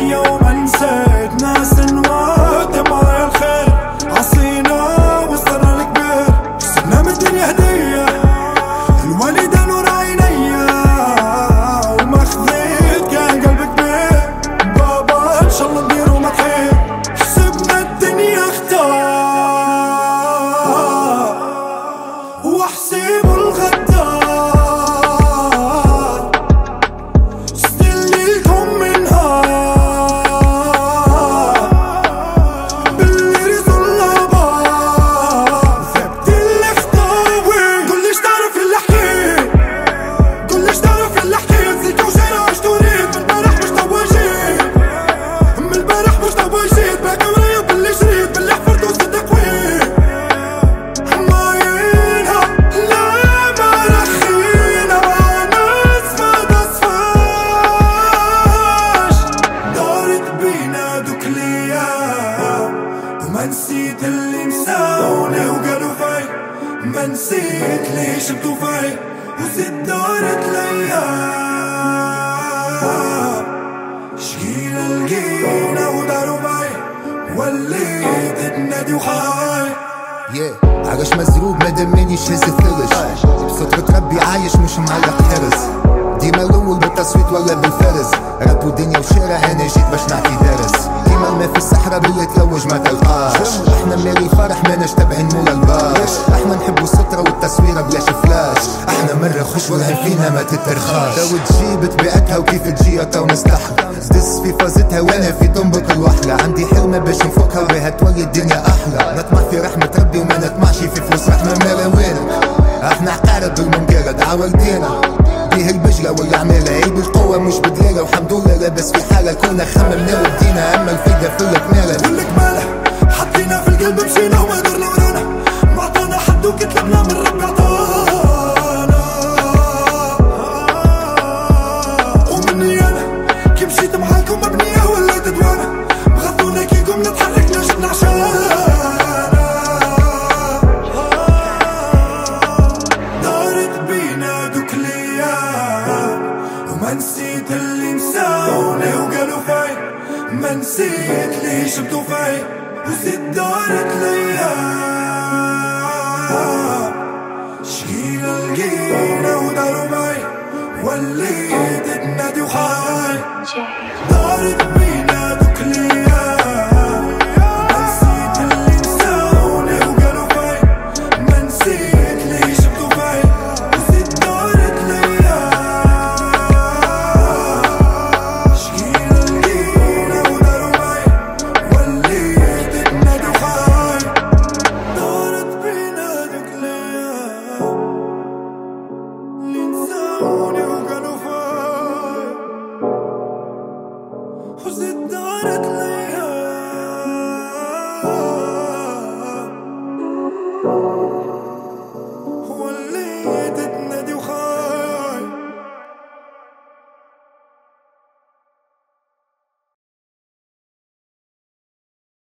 you نسيت ليش بتوفي وزد دارت الأيام شكينا لقينا وداروا معي وليت تنادي وخاي. Yeah. عرش مزروب ما دمني شهز الثلج بصوت ربي عايش مش معلق حرز. ديما الأول بالتصويت ولا بالفرز. راب ودنيا وشارع أنا جيت باش نعطي درس. ديما الماء في الصحراء باللي تلوج ما تلقاش. إحنا مالي فرح ما نشتبه مولا الباش إحنا نحبوا السترة والتصويرة بلاش فلاش إحنا مرة خش والعين فينا ما تترخاش. تو تجيب طبيعتها وكيف تجي تو نستحى دس في فازتها وأنا في طنبك الوحلة عندي حلمة باش نفكها وبها تولي الدنيا أحلى. نطمع في رحمة ربي وما نطمعش في فلوس. رحمة مالا وينك إحنا عقارب بالمنقرد عاولتينا بيه البجلة والعمالة عيب القوة مش بدلالة وحمد لله لابس في حالة كنا خممنا. ودينا أما الفايدة في الكمالة والكمالة حطينا في القلب مشينا وما درنا ورانا. ما عطانا حد وكتلبنا من ربي عطانا ومني أنا كي مشيت معاكم مبنية وليت دوانا. مغضونا كي قمنا تحركنا جبنا عشانا. دارت بينا دوك الأيام وما نسيت اللي نساوني. وقالوا فاي ما نسيت ليش فاي. وزيد دارت الأيام شكينا لقينا وداروا معي وليت تنادي وخاي. دارت